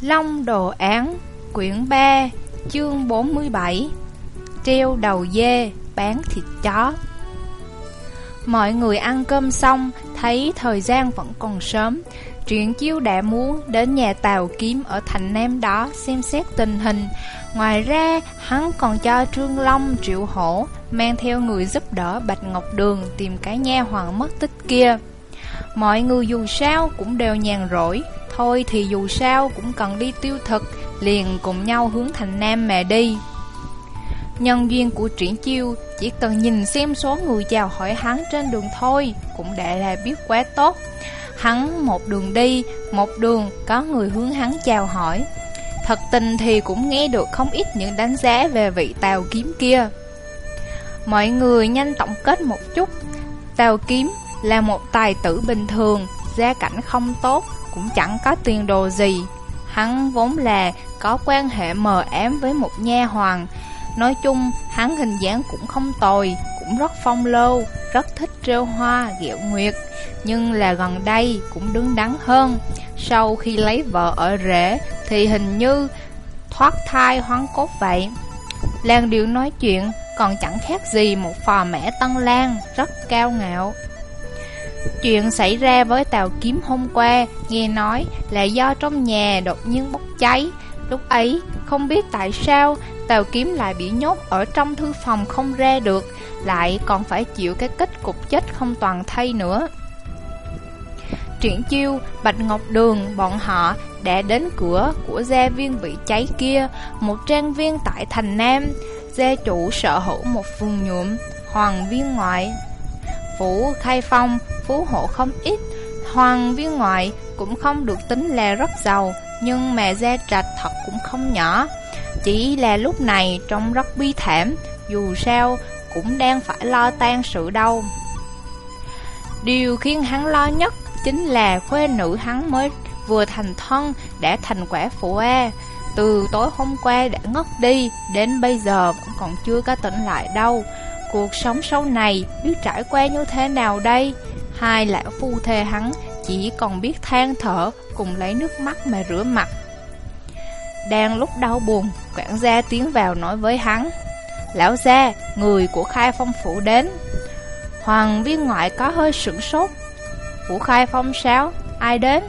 Long Đồ Án Quyển 3 Chương 47 Treo đầu dê Bán thịt chó Mọi người ăn cơm xong Thấy thời gian vẫn còn sớm Truyện chiêu đã muốn đến nhà Tàu Kiếm ở thành Nam đó xem xét tình hình. Ngoài ra, hắn còn cho Trương Long, Triệu Hổ mang theo người giúp đỡ Bạch Ngọc Đường tìm cái nha hoàng mất tích kia. Mọi người dù sao cũng đều nhàn rỗi, thôi thì dù sao cũng cần đi tiêu thực, liền cùng nhau hướng thành Nam mà đi. Nhân duyên của triển chiêu chỉ cần nhìn xem số người chào hỏi hắn trên đường thôi cũng đã là biết quá tốt. Hắn một đường đi, một đường có người hướng hắn chào hỏi. Thật tình thì cũng nghe được không ít những đánh giá về vị tàu kiếm kia. Mọi người nhanh tổng kết một chút. Tàu kiếm là một tài tử bình thường, gia cảnh không tốt, cũng chẳng có tiền đồ gì. Hắn vốn là có quan hệ mờ ám với một nha hoàng. Nói chung, hắn hình dáng cũng không tồi, cũng rất phong lưu, rất thích trêu hoa, ghẹo nguyệt. Nhưng là gần đây cũng đứng đắn hơn. Sau khi lấy vợ ở rễ thì hình như thoát thai hoang cốt vậy. Lan điệu nói chuyện còn chẳng khác gì một phò mẻ Tân Lan, rất cao ngạo. Chuyện xảy ra với Tàu Kiếm hôm qua, nghe nói là do trong nhà đột nhiên bốc cháy. Lúc ấy, không biết tại sao Tàu Kiếm lại bị nhốt ở trong thư phòng không ra được, lại còn phải chịu cái kết cục chết không toàn thay nữa. Triển chiêu, Bạch Ngọc Đường, bọn họ đã đến cửa của gia viên bị cháy kia, một trang viên tại thành Nam. Gia chủ sở hữu một vườn nhuộm, hoàng viên ngoại. Phủ khai phong, phú hộ không ít, hoàng viên ngoại cũng không được tính là rất giàu, nhưng mà gia trạch thật cũng không nhỏ. Chỉ là lúc này trông rất bi thảm, dù sao cũng đang phải lo tan sự đau Điều khiến hắn lo nhất chính là khuê nữ hắn mới vừa thành thân đã thành quả phụ A. Từ tối hôm qua đã ngất đi, đến bây giờ vẫn còn chưa có tỉnh lại đâu. Cuộc sống sau này biết trải qua như thế nào đây? Hai lão phu thê hắn chỉ còn biết than thở cùng lấy nước mắt mà rửa mặt. Đang lúc đau buồn, quản gia tiến vào nói với hắn. Lão gia, người của khai phong phủ đến. Hoàng viên ngoại có hơi sửng sốt. Phủ khai phong sao? Ai đến?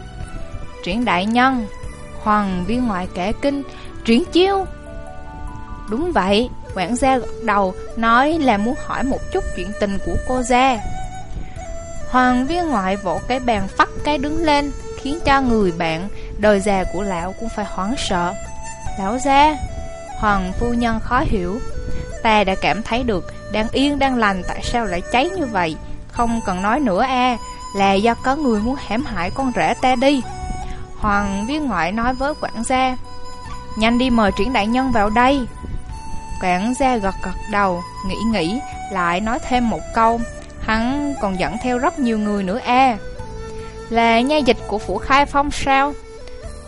Triển đại nhân. Hoàng viên ngoại kể kinh. Triển chiêu. Đúng vậy, quản gia gật đầu, nói là muốn hỏi một chút chuyện tình của cô gia. Hoàng viên ngoại vỗ cái bàn phát cái đứng lên, khiến cho người bạn, đời già của lão cũng phải hoảng sợ. Lão gia, Hoàng phu nhân khó hiểu. Ta đã cảm thấy được, đang yên đang lành tại sao lại cháy như vậy. Không cần nói nữa a là do có người muốn hãm hại con rể ta đi. Hoàng viên ngoại nói với quản gia, nhanh đi mời triển đại nhân vào đây. Quản gia gật gật đầu, nghĩ nghĩ, lại nói thêm một câu, hắn còn dẫn theo rất nhiều người nữa a Là nha dịch của phủ khai phong sao?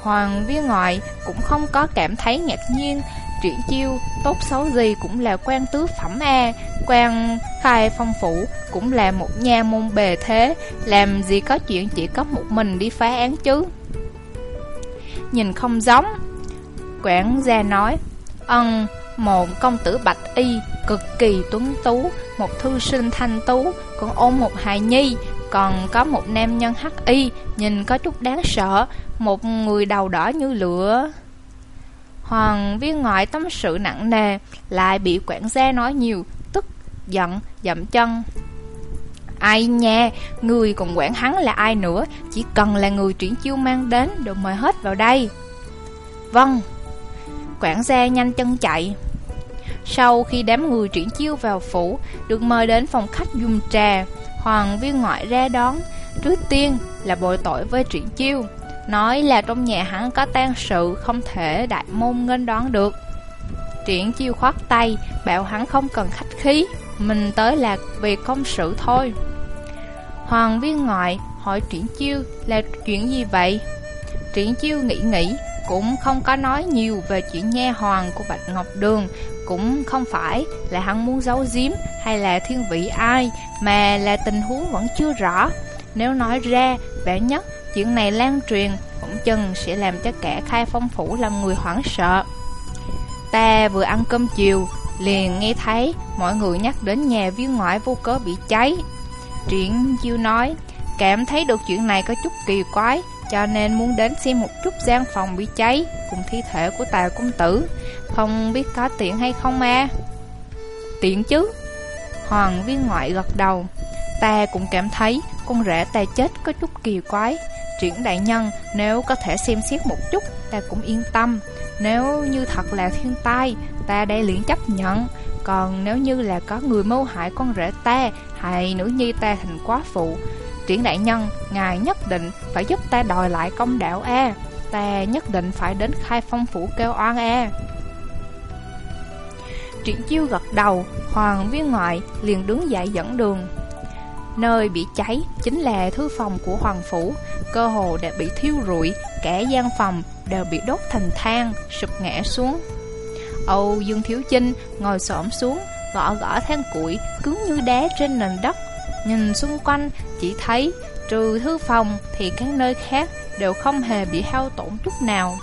Hoàng viên ngoại cũng không có cảm thấy ngạc nhiên. Triển chiêu, tốt xấu gì cũng là quan tứ phẩm A quan khai phong phủ cũng là một nhà môn bề thế. Làm gì có chuyện chỉ có một mình đi phá án chứ? Nhìn không giống. Quảng gia nói Ân, một công tử bạch y Cực kỳ tuấn tú một thư sinh thanh tú Còn ôm một hài nhi Còn có một nam nhân hắc y Nhìn có chút đáng sợ Một người đầu đỏ như lửa. Hoàng viên ngoại tâm sự nặng nề Lại bị quản gia nói nhiều Tức, giận, dậm chân. Ai nha, người còn quản hắn là ai nữa Chỉ cần là người triển chiêu mang đến Đều mời hết vào đây. Vâng. Quản gia nhanh chân chạy. Sau khi đám người triển chiêu vào phủ, Được mời đến phòng khách dùng trà, Hoàng viên ngoại ra đón. Trước tiên là bồi tội với triển chiêu, Nói là trong nhà hắn có tan sự Không thể đại môn nghênh đón được. Triển chiêu khoát tay, Bảo hắn không cần khách khí, Mình tới là vì công sự thôi. Hoàng viên ngoại hỏi triển chiêu là chuyện gì vậy? Triển chiêu nghĩ nghĩ, Cũng không có nói nhiều về chuyện nha hoàng của Bạch Ngọc Đường cũng không phải là hắn muốn giấu giếm hay là thiên vị ai Mà là tình huống vẫn chưa rõ Nếu nói ra, vẻ nhất chuyện này lan truyền cũng chừng sẽ làm cho kẻ khai phong phủ làm người hoảng sợ. Ta vừa ăn cơm chiều, liền nghe thấy mọi người nhắc đến nhà viên ngoại vô cớ bị cháy. Triển chiêu nói, cảm thấy được chuyện này có chút kỳ quái, cho nên muốn đến xem một chút gian phòng bị cháy cùng thi thể của tào công tử. Không biết có tiện hay không à? Tiện chứ. Hoàng viên ngoại gật đầu. Ta cũng cảm thấy con rể ta chết có chút kỳ quái. Triển đại nhân, nếu có thể xem xét một chút, ta cũng yên tâm. Nếu như thật là thiên tai, ta đây liền chấp nhận. Còn nếu như là có người mưu hại con rể ta, hay nữ nhi ta thành quá phụ, triển đại nhân, ngài nhất định phải giúp ta đòi lại công đạo A. Ta nhất định phải đến khai phong phủ kêu oan A. Triển chiêu gật đầu, hoàng viên ngoại liền đứng dậy dẫn đường. Nơi bị cháy chính là thư phòng của hoàng phủ, cơ hồ đã bị thiêu rụi, cả gian phòng đều bị đốt thành than, sụp ngã xuống. Âu Dương Thiếu Chinh ngồi xổm xuống, gõ gõ than củi cứng như đá trên nền đất. Nhìn xung quanh chỉ thấy trừ thư phòng thì các nơi khác đều không hề bị hao tổn chút nào.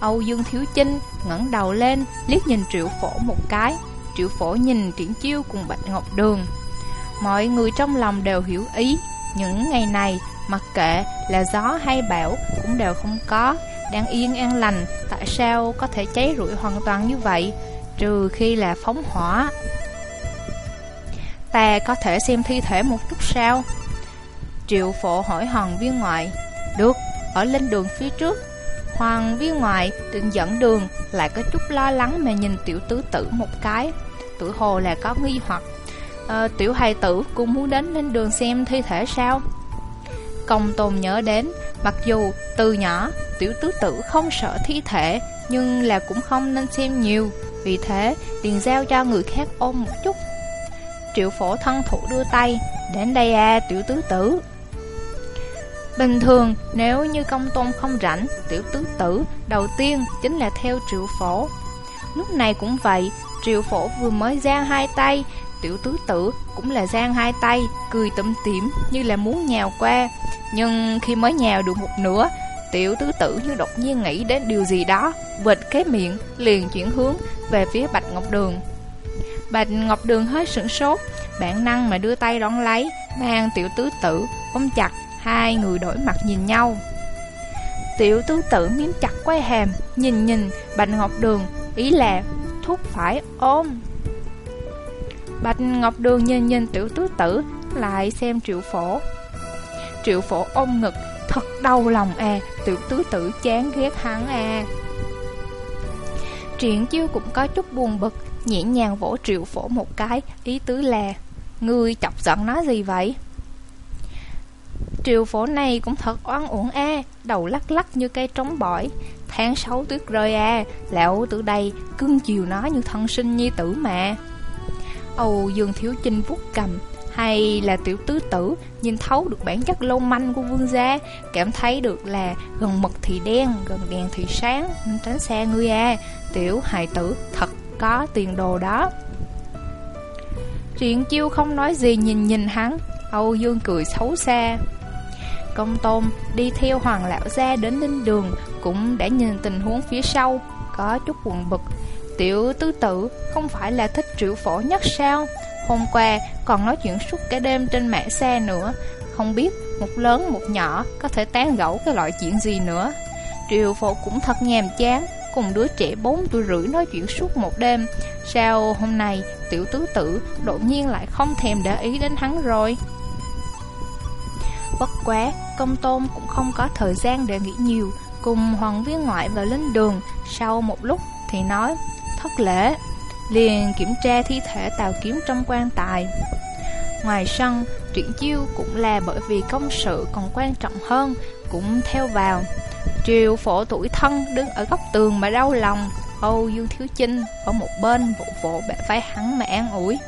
Âu Dương Thiếu Chinh ngẩng đầu lên, liếc nhìn Triệu Phổ một cái. Triệu Phổ nhìn Triển Chiêu cùng Bạch Ngọc Đường. Mọi người trong lòng đều hiểu ý, những ngày này mặc kệ là gió hay bão cũng đều không có, đang yên an lành, tại sao có thể cháy rụi hoàn toàn như vậy, trừ khi là phóng hỏa. Ta có thể xem thi thể một chút sao? Triệu phổ hỏi hoàng viên ngoại. Được, ở lên đường phía trước. Hoàng viên ngoại định dẫn đường Lại có chút lo lắng mà nhìn tiểu tứ tử một cái. Tử hồ là có nghi hoặc. À, Tiểu hài tử cũng muốn đến lên đường xem thi thể sao? Công tôn nhớ đến Mặc dù từ nhỏ tiểu tứ tử không sợ thi thể Nhưng là cũng không nên xem nhiều. Vì thế liền giao cho người khác ôm một chút. Triệu phổ thân thủ đưa tay Đến đây à tiểu tứ tử Bình thường, nếu như công tôn không rảnh, tiểu tứ tử đầu tiên chính là theo triệu phổ. Lúc này cũng vậy, triệu phổ vừa mới giang hai tay, tiểu tứ tử cũng là giang hai tay, cười tủm tiểm như là muốn nhào qua. Nhưng khi mới nhào được một nửa, tiểu tứ tử như đột nhiên nghĩ đến điều gì đó, Vệt cái miệng, liền chuyển hướng về phía Bạch Ngọc Đường. Bạch Ngọc Đường hơi sửng sốt, bản năng mà đưa tay đón lấy, mang tiểu tứ tử, ôm chặt Hai người đổi mặt nhìn nhau. Tiểu tứ tử miếm chặt quay hàm Nhìn nhìn Bạch Ngọc Đường Ý là thúc phải ôm. Bạch Ngọc Đường nhìn nhìn tiểu tứ tử Lại xem triệu phổ. Triệu phổ ôm ngực Thật đau lòng à Tiểu tứ tử chán ghét hắn à. Triển chiêu cũng có chút buồn bực Nhẹ nhàng vỗ triệu phổ một cái. Ý tứ là, Ngươi chọc giận nó gì vậy? Triệu phổ này cũng thật oan uổng a, Đầu lắc lắc như cây trống bỏi. Tháng sáu tuyết rơi a, Lão từ đây cưng chiều nó như thân sinh nhi tử mà. Âu Dương Thiếu Chinh vuốt cầm, hay là tiểu tứ tử, nhìn thấu được bản chất lâu manh của vương gia, cảm thấy được là gần mực thì đen, gần đèn thì sáng, nên tránh xa ngươi a. Tiểu hài tử, thật có tiền đồ đó. Triển chiêu không nói gì, nhìn nhìn hắn. Âu Dương cười xấu xa. Công tôn đi theo hoàng lão gia đến linh đường, Cũng đã nhìn tình huống phía sau. Có chút buồn bực. Tiểu Tư tử không phải là thích triệu phổ nhất sao? Hôm qua còn nói chuyện suốt cả đêm trên mạng xe nữa. Không biết một lớn một nhỏ có thể tán gẫu cái loại chuyện gì nữa. Triệu phổ cũng thật nhàm chán. Cùng đứa trẻ 4 tuổi rưỡi nói chuyện suốt một đêm Sao hôm nay tiểu tứ tử đột nhiên lại không thèm để ý đến hắn rồi Bất quá, công tôn cũng không có thời gian để nghĩ nhiều, cùng hoàng viên ngoại vào lên đường, sau một lúc thì nói, thất lễ, liền kiểm tra thi thể tàu kiếm trong quan tài. Ngoài sân, truyện chiêu cũng là bởi vì công sự còn quan trọng hơn, cũng theo vào. Triều phổ tuổi thân đứng ở góc tường mà đau lòng, Âu Dương Thiếu Chinh ở một bên vụ vỗ bẻ vai hắn mà an ủi.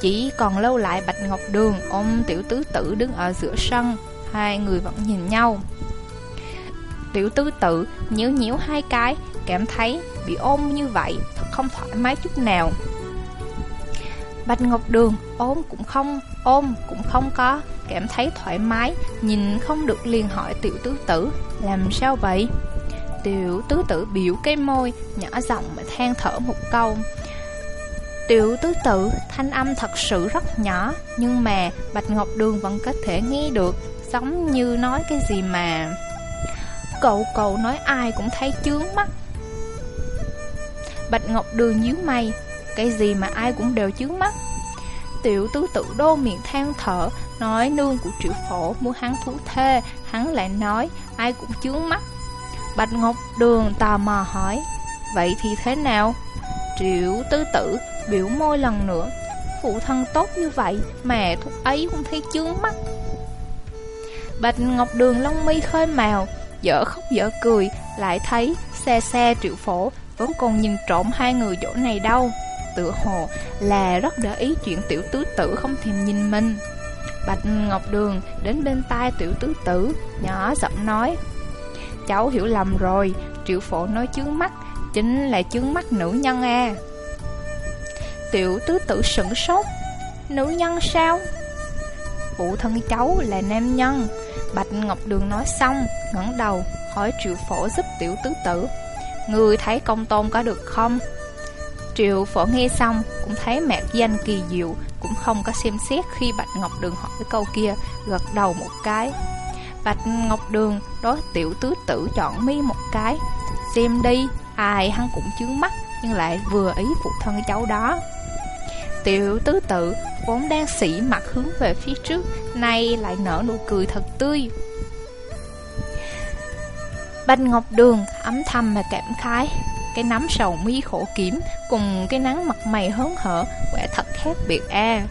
Chỉ còn lâu lại Bạch Ngọc Đường ôm tiểu tứ tử đứng ở giữa sân Hai người vẫn nhìn nhau. Tiểu tứ tử nhíu nhíu hai cái Cảm thấy bị ôm như vậy Thật không thoải mái chút nào. Bạch Ngọc Đường ôm cũng không Ôm cũng không có cảm thấy thoải mái, nhìn không được liền hỏi tiểu tứ tử, làm sao vậy? Tiểu tứ tử biểu cái môi, nhỏ giọng mà than thở một câu. Tiểu tứ tử, thanh âm thật sự rất nhỏ, nhưng mà Bạch Ngọc Đường vẫn có thể nghe được, giống như nói cái gì mà... Cậu cậu nói ai cũng thấy chướng mắt. Bạch Ngọc Đường nhíu mày, cái gì mà ai cũng đều chướng mắt. Tiểu tứ tự đô miệng than thở, nói nương của triệu phổ muốn hắn thú thê, hắn lại nói ai cũng chướng mắt. Bạch Ngọc Đường tò mò hỏi, vậy thì thế nào? Triệu tư tử biểu môi lần nữa, phụ thân tốt như vậy mà thúc ấy cũng thấy chướng mắt. Bạch Ngọc Đường lông mi khơi màu, dở khóc dở cười, lại thấy xe xe triệu phổ vẫn còn nhìn trộm hai người chỗ này đâu tự hồ là rất để ý chuyện tiểu tứ tử không thèm nhìn mình. Bạch Ngọc Đường đến bên tai tiểu tứ tử, nhỏ giọng nói Cháu hiểu lầm rồi, triệu phổ nói chướng mắt, chính là chướng mắt nữ nhân à. Tiểu tứ tử sửng sốt, nữ nhân sao? Phụ thân cháu là nam nhân, Bạch Ngọc Đường nói xong, ngẩng đầu, hỏi triệu phổ giúp tiểu tứ tử. Người thấy công tôn có được không? Triệu phổ nghe xong cũng thấy mạc danh kỳ diệu cũng không có xem xét khi Bạch Ngọc Đường hỏi cái câu kia Gật đầu một cái. Bạch Ngọc Đường đối tiểu tứ tử chọn mi một cái. Xem đi, ai hắn cũng chướng mắt Nhưng lại vừa ý phụ thân cháu đó. Tiểu tứ tử vốn đang sỉ mặt hướng về phía trước Nay lại nở nụ cười thật tươi. Bạch Ngọc Đường ấm thầm mà cảm khái cái nắm sầu mi khổ kiếm cùng cái nắng mặt mày hớn hở, quả thật khác biệt a. À.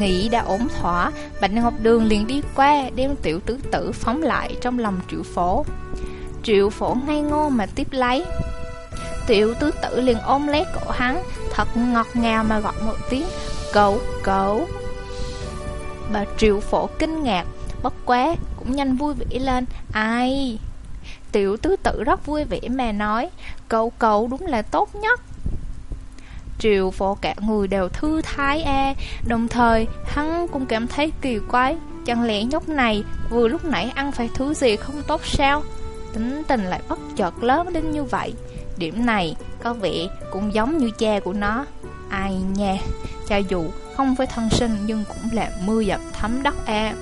Nghĩ đã ổn thỏa, Bạch Ngọc Đường liền đi qua đem tiểu tứ tử phóng lại trong lòng triệu phổ. Triệu phổ ngay ngô mà tiếp lấy. Tiểu tứ tử liền ôm lấy cổ hắn, thật ngọt ngào mà gọi một tiếng, cậu, cậu. Bà triệu phổ kinh ngạc, bất quá, cũng nhanh vui vẻ lên, ai... Tiểu tứ tử rất vui vẻ mà nói, Cậu cậu đúng là tốt nhất. Triệu phổ cả người đều thư thái e Đồng thời hắn cũng cảm thấy kỳ quái, Chẳng lẽ nhóc này vừa lúc nãy ăn phải thứ gì không tốt sao? Tính tình lại bất chợt lớn đến như vậy. Điểm này có vẻ cũng giống như cha của nó. Ai nha, Cha dù không phải thân sinh nhưng cũng là mưa dập thấm đất e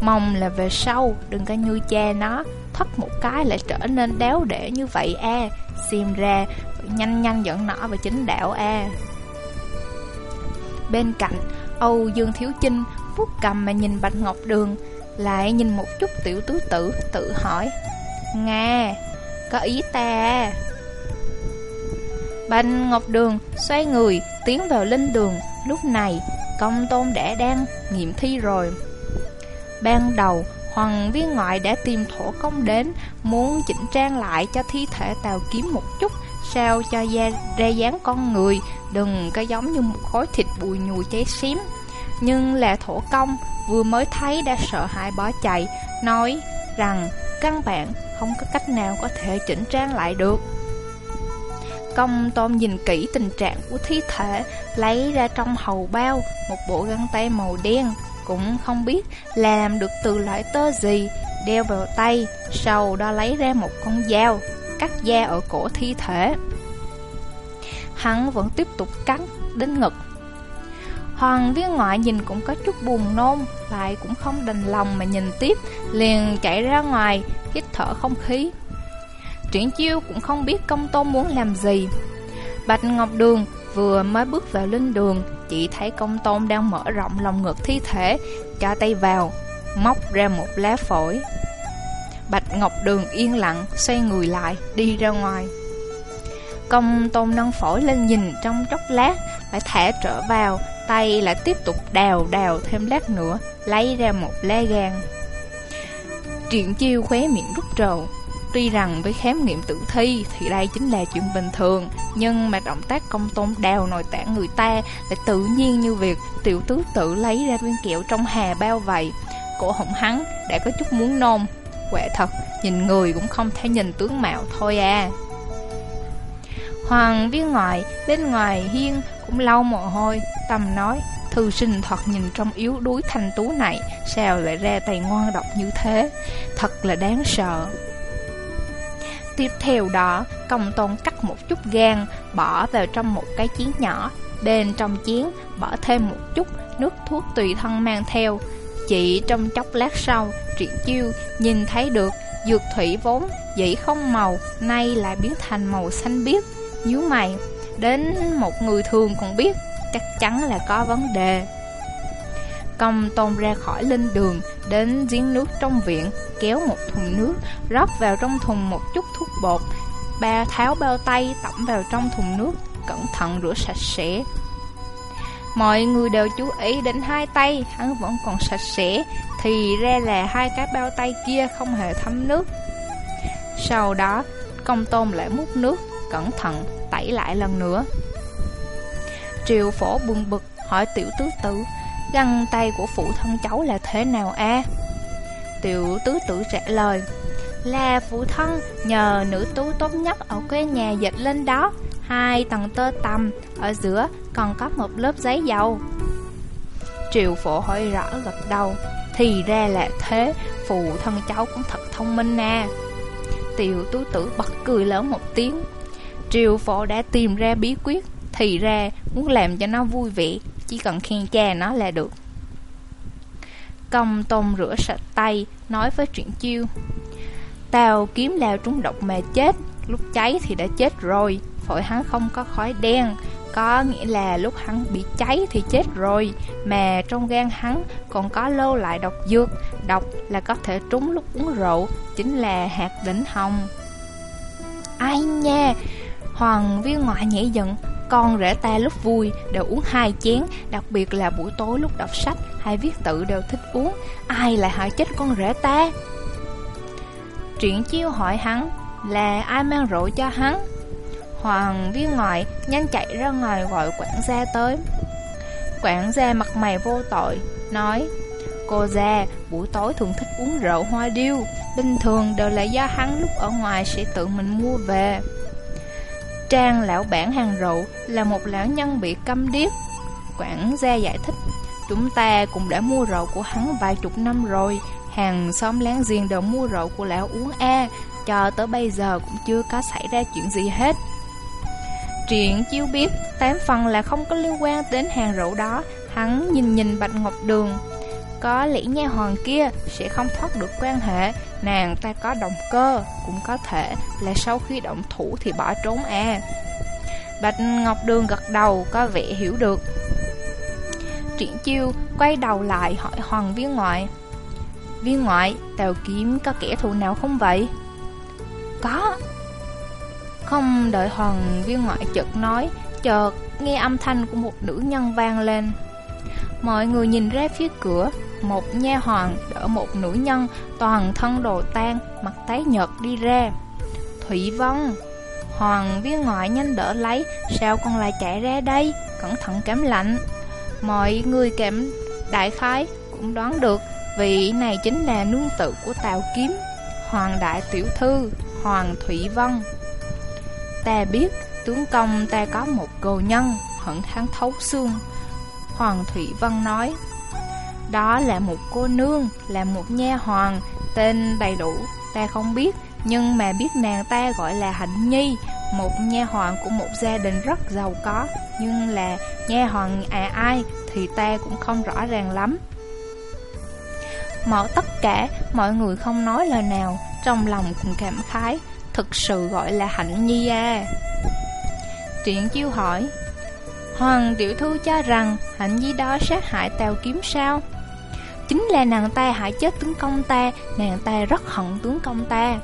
Mong là về sau đừng có như cha nó, Thất một cái lại trở nên đéo để như vậy a. Xem ra, nhanh nhanh dẫn nó về chính đạo a. Bên cạnh, Âu Dương Thiếu Chinh vuốt cầm mà nhìn Bạch Ngọc Đường, Lại nhìn một chút tiểu tứ tử, tự hỏi, Nga, Có ý ta Bạch Ngọc Đường xoay người, tiến vào linh đường. Lúc này, công tôn đã đang nghiệm thi rồi. Ban đầu, Hoàng viên ngoại đã tìm thổ công đến, muốn chỉnh trang lại cho thi thể tàu kiếm một chút, sao cho da, ra dáng con người, đừng có giống như một khối thịt bùi nhùi cháy xím. Nhưng là thổ công, vừa mới thấy đã sợ hãi bỏ chạy, nói rằng căn bản không có cách nào có thể chỉnh trang lại được. Công tôm nhìn kỹ tình trạng của thi thể, lấy ra trong hầu bao một bộ găng tay màu đen, cũng không biết làm được từ loại tơ gì, đeo vào tay, sau đó lấy ra một con dao, cắt da ở cổ thi thể. Hắn vẫn tiếp tục cắn đến ngực. Hoàng viên ngoại nhìn cũng có chút buồn nôn, lại cũng không đành lòng mà nhìn tiếp, liền chạy ra ngoài, hít thở không khí. Triển chiêu cũng không biết công tôn muốn làm gì. Bạch Ngọc Đường vừa mới bước vào linh đường, chỉ thấy công tôn đang mở rộng lòng ngực thi thể, cho tay vào, móc ra một lá phổi. Bạch Ngọc Đường yên lặng, xoay người lại, đi ra ngoài. Công tôn nâng phổi lên nhìn trong chốc lát, lại thả trở vào, tay lại tiếp tục đào đào thêm lát nữa, lấy ra một lá gan. Triển chiêu khóe miệng rút trầu, Tuy rằng với khám nghiệm tử thi thì đây chính là chuyện bình thường, nhưng mà động tác công tôn đào nội tạng người ta lại tự nhiên như việc tiểu tứ tự lấy ra viên kẹo trong hà bao vậy. Cổ họng hắn đã có chút muốn nôn. Quả thật, nhìn người cũng không thể nhìn tướng mạo thôi à. Hoàng viên ngoại, bên ngoài hiên cũng lau mồ hôi, tầm nói, Thư sinh thoạt nhìn trong yếu đuối thanh tú này Sao lại ra tay ngoan độc như thế Thật là đáng sợ Tiếp theo đó, Công tôn cắt một chút gan, Bỏ vào trong một cái chén nhỏ. Bên trong chén bỏ thêm một chút Nước thuốc tùy thân mang theo. Chỉ trong chốc lát sau, Triển chiêu nhìn thấy được Dược thủy vốn dĩ không màu, Nay lại biến thành màu xanh biếc, nhíu mày. Đến một người thường còn biết, Chắc chắn là có vấn đề. Công tôn ra khỏi linh đường, Đến giếng nước trong viện. Kéo một thùng nước, Rót vào trong thùng một chút thuốc bột. Ba tháo bao tay tẩm vào trong thùng nước, Cẩn thận rửa sạch sẽ. Mọi người đều chú ý đến hai tay, Hắn vẫn còn sạch sẽ, Thì ra là hai cái bao tay kia không hề thấm nước. Sau đó, Công tôm lại múc nước, Cẩn thận tẩy lại lần nữa. Triều phổ buồn bực, hỏi tiểu tứ tử, Găng tay của phụ thân cháu là thế nào a? Tiểu tứ tử trả lời. Là phụ thân, nhờ nữ tú tốt nhất ở quê nhà dịch lên đó. Hai tầng tơ tầm Ở giữa còn có một lớp giấy dầu. Triệu phổ hỏi rõ gật đầu. Thì ra là thế, Phụ thân cháu cũng thật thông minh nè. Tiểu tú tử bật cười lớn một tiếng. Triều phổ đã tìm ra bí quyết, Thì ra muốn làm cho nó vui vẻ, Chỉ cần khen cha nó là được. Công tôn rửa sạch tay, Nói với truyện chiêu. Tao kiếm lao trúng độc mà chết, Lúc cháy thì đã chết rồi, Phổi hắn không có khói đen, Có nghĩa là lúc hắn bị cháy thì chết rồi, Mà trong gan hắn còn có lâu lại độc dược, Độc là có thể trúng lúc uống rượu, Chính là hạt đỉnh hồng. Ai nha, Hoàng viên ngoại nhảy giận con rể ta lúc vui đều uống hai chén, Đặc biệt là buổi tối lúc đọc sách hay viết tự đều thích uống. Ai lại hại chết con rể ta? Triển chiêu hỏi hắn, Là ai mang rượu cho hắn? Hoàng viên ngoại nhanh chạy ra ngoài gọi quản gia tới. Quản gia mặt mày vô tội, Nói, Cô già, buổi tối thường thích uống rượu hoa điêu, Bình thường đều là do hắn lúc ở ngoài sẽ tự mình mua về. Trang lão bản hàng rượu là một lão nhân bị câm điếc. Quản gia giải thích, Chúng ta cũng đã mua rượu của hắn vài chục năm rồi. Hàng xóm láng giềng đều mua rượu của lão uống A, Cho tới bây giờ cũng chưa có xảy ra chuyện gì hết. Chuyện chiếu biết Tám phần là không có liên quan đến hàng rượu đó. Hắn nhìn nhìn Bạch Ngọc Đường có lẽ nha hoàng kia sẽ không thoát được quan hệ. Nàng ta có động cơ Cũng có thể là sau khi động thủ thì bỏ trốn à. Bạch Ngọc Đường gật đầu có vẻ hiểu được. Triển chiêu quay đầu lại hỏi Hoàng viên ngoại Viên ngoại, tàu Kiếm có kẻ thù nào không vậy? Có. Không đợi Hoàng viên ngoại chợt nói Chợt nghe âm thanh của một nữ nhân vang lên. Mọi người nhìn ra phía cửa một nha hoàn, đỡ một nữ nhân, Toàn thân đồ tan Mặt tái nhợt đi ra. Thủy Vân, Hoàng viên ngoại nhanh đỡ lấy, Sao con lại chạy ra đây? Cẩn thận cảm lạnh. Mọi người cảm đại khái Cũng đoán được, Vị này chính là nương tự của Tào Kiếm, Hoàng đại tiểu thư, Hoàng Thủy Vân. Ta biết, tướng công ta có một cầu nhân, Hận thắng thấu xương. Hoàng Thủy Vân nói đó là một cô nương, Là một nha hoàng Tên đầy đủ. Ta không biết, Nhưng mà biết nàng ta gọi là Hạnh Nhi, Một nha hoàng của một gia đình rất giàu có. Nhưng là nha hoàng à ai Thì ta cũng không rõ ràng lắm. Mọi tất cả, mọi người không nói lời nào, Trong lòng cũng cảm khái, Thực sự gọi là Hạnh Nhi à Triển chiêu hỏi. Hoàng tiểu thư cho rằng Hạnh Nhi đó sát hại Tào Kiếm sao? Chính là nàng ta hại chết tướng công ta Nàng ta rất hận tướng công ta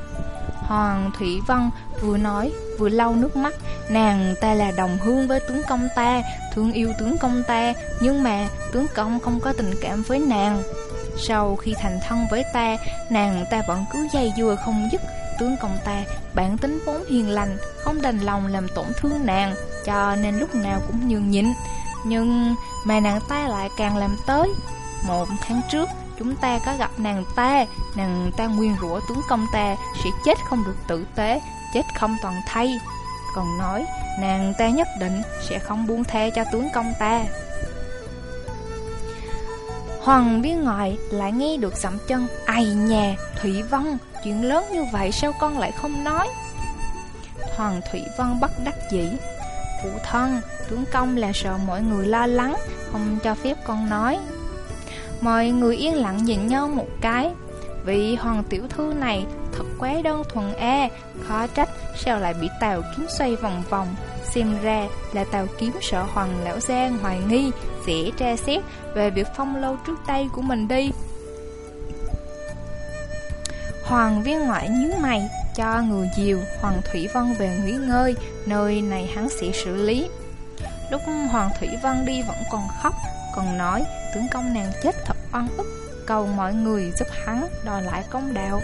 Hoàng Thủy Vân vừa nói vừa lau nước mắt Nàng ta là đồng hương với tướng công ta Thương yêu tướng công ta Nhưng mà tướng công không có tình cảm với nàng sau khi thành thân với ta, nàng ta vẫn cứ dây dưa không dứt. Tướng công ta, bản tính vốn hiền lành, không đành lòng làm tổn thương nàng, cho nên lúc nào cũng nhường nhịn. Nhưng mà nàng ta lại càng làm tới. Một tháng trước, chúng ta có gặp nàng ta, nàng ta nguyên rủa tướng công ta sẽ chết không được tử tế, chết không toàn thay. Còn nói, nàng ta nhất định sẽ không buông tha cho tướng công ta. Hoàng viên ngoại lại nghe được dặm chân ai nhà, Thủy Vân Chuyện lớn như vậy sao con lại không nói Hoàng Thủy Vân bất đắc dĩ Phụ thân, tướng công là sợ mọi người lo lắng Không cho phép con nói Mọi người yên lặng nhìn nhau một cái. Vị hoàng tiểu thư này thật quá đơn thuần e Khó trách sao lại bị tàu kiếm xoay vòng vòng. Xem ra là tàu kiếm sợ hoàng lão giang hoài nghi Sẽ tra xét về việc phong lâu trước tay của mình đi. Hoàng viên ngoại nhíu mày, cho người diều Hoàng Thủy Vân về nghỉ ngơi, Nơi này hắn sẽ xử lý. Lúc Hoàng Thủy Vân đi vẫn còn khóc, Còn nói tướng công nàng chết thật oan ức Cầu mọi người giúp hắn đòi lại công đạo.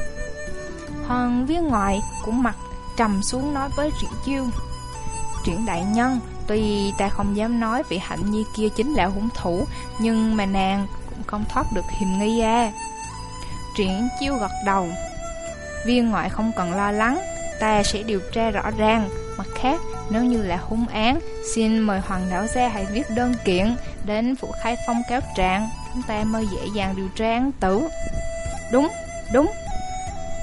Hoàng viên ngoại cũng mặt trầm xuống nói với Triển Chiêu Triển đại nhân Tuy ta không dám nói vị hạnh nhi kia chính là hung thủ Nhưng mà nàng cũng không thoát được hiểm nghi à Triển Chiêu gật đầu Viên ngoại không cần lo lắng Ta sẽ điều tra rõ ràng. Mặt khác, nếu như là hung án Xin mời Hoàng đảo gia hãy viết đơn kiện Đến phủ khai phong kéo trạng Chúng ta mới dễ dàng điều tra án tử. Đúng, đúng.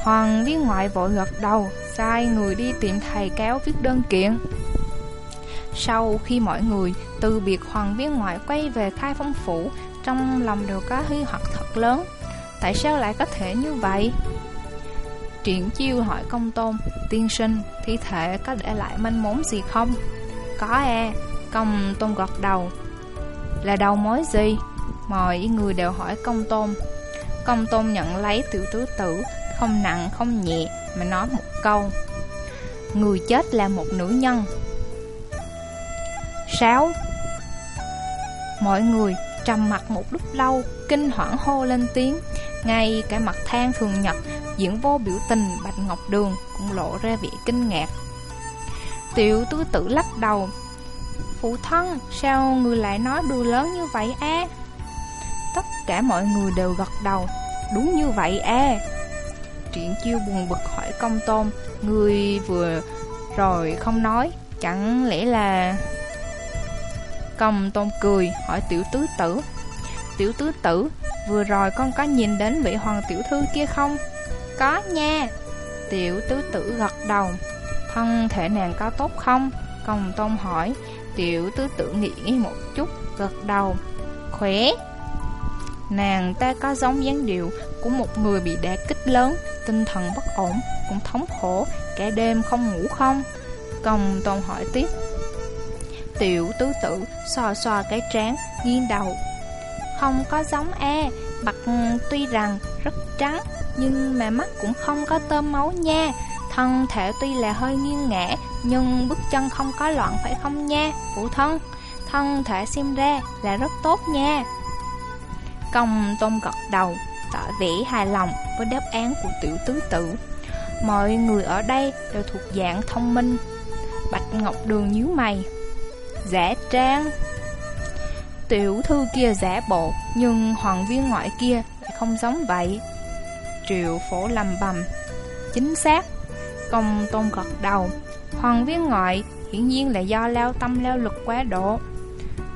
Hoàng viên ngoại vội gật đầu Sai người đi tìm thầy kéo viết đơn kiện. Sau khi mọi người từ biệt Hoàng viên ngoại quay về khai phong phủ. Trong lòng đều có hy hoặc thật lớn. Tại sao lại có thể như vậy? Triển chiêu hỏi công tôn Tiên sinh, thi thể có để lại manh mốn gì không? Có e, công tôn gật đầu là đầu mối gì? Mọi người đều hỏi công tôn. Công tôn nhận lấy tiểu tứ tử, Không nặng, không nhẹ, Mà nói một câu. Người chết là một nữ nhân. 6. Mọi người trầm mặt một lúc lâu, Kinh hoảng hô lên tiếng. Ngay cả mặt than thường nhật, Diễn vô biểu tình Bạch Ngọc Đường Cũng lộ ra vẻ kinh ngạc. Tiểu tứ tử lắc đầu Phụ thân. Sao người lại nói đùa lớn như vậy a Tất cả mọi người đều gật đầu. Đúng như vậy a Triển chiêu buồn bực hỏi công tôn, Người vừa rồi không nói, Chẳng lẽ là Công tôn cười, hỏi tiểu tứ tử, Tiểu tứ tử, Vừa rồi con có nhìn đến vị hoàng tiểu thư kia không? Có nha. Tiểu tứ tử gật đầu, Thân thể nàng có tốt không? Công tôn hỏi Tiểu tứ tưởng nghĩ một chút Gật đầu Khỏe Nàng ta có giống dáng điệu của một người bị đả kích lớn, tinh thần bất ổn, cũng thống khổ, cả đêm không ngủ không? Công tôn hỏi tiếp. Tiểu tứ tử xoa xoa cái trán, nghiêng đầu. Không có giống e, mặt tuy rằng rất trắng, nhưng mà mắt cũng không có tơm máu nha. Thân thể tuy là hơi nghiêng ngã, nhưng bước chân không có loạn phải không nha, phụ thân? Thân thể xem ra là rất tốt nha. Công tôn gật đầu, tỏ vẻ hài lòng với đáp án của tiểu tứ tử. Mọi người ở đây đều thuộc dạng thông minh. Bạch Ngọc Đường nhíu mày. Giả trang. Tiểu thư kia giả bộ, nhưng hoàng viên ngoại kia lại không giống vậy. Triệu phổ lầm bầm. Chính xác. Công tôn gật đầu. Hoàng viên ngoại hiển nhiên là do lao tâm lao lực quá độ.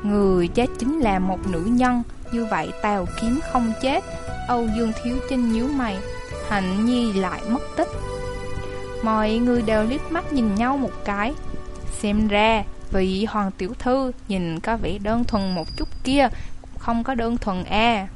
Người chết chính là một nữ nhân, như vậy tàu kiếm không chết, Âu Dương Thiếu Trinh nhíu mày, Hạnh Nhi lại mất tích Mọi người đều liếc mắt nhìn nhau một cái Xem ra, vị hoàng tiểu thư nhìn có vẻ đơn thuần một chút kia không có đơn thuần à